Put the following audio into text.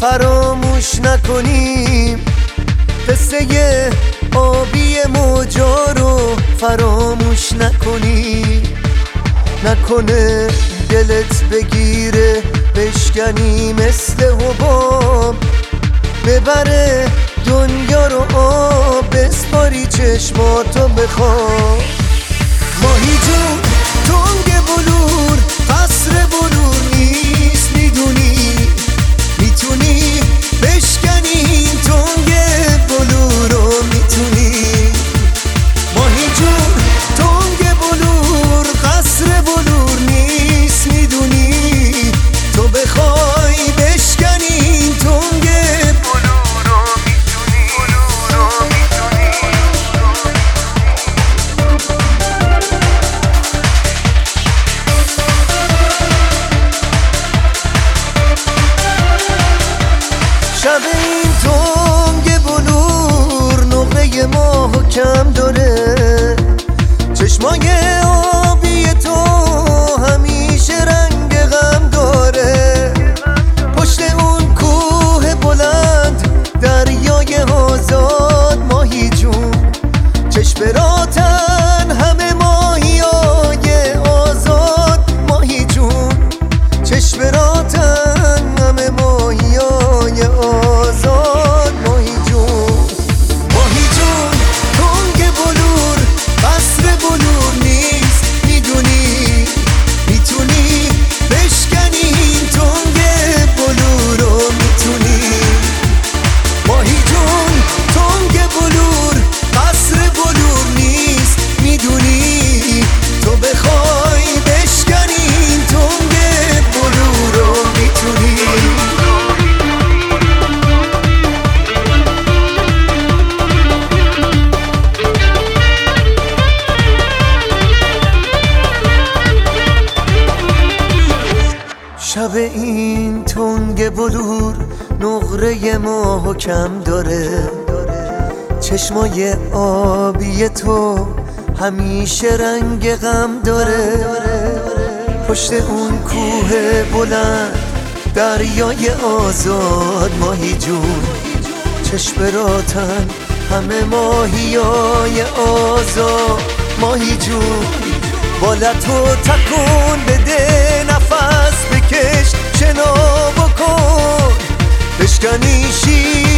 فراموش نکنیم. قصه آبی موجا رو فراموش نکنیم. نکنه دلت بگیره بشکنی مثل حباب. ببره دنیا رو آب بسپاری چشماتو بخواب. ماهی جون کم داره چشمای شب این تنگ بلور نقره ماه کم داره. چشمای آبی تو همیشه رنگ غم داره. پشت اون کوه بلند دریای آزاد ماهی جون. چشم راتن همه ماهیای آزاد ماهی جون. بالتو تکون بده شنا بکن بشکنی شیشه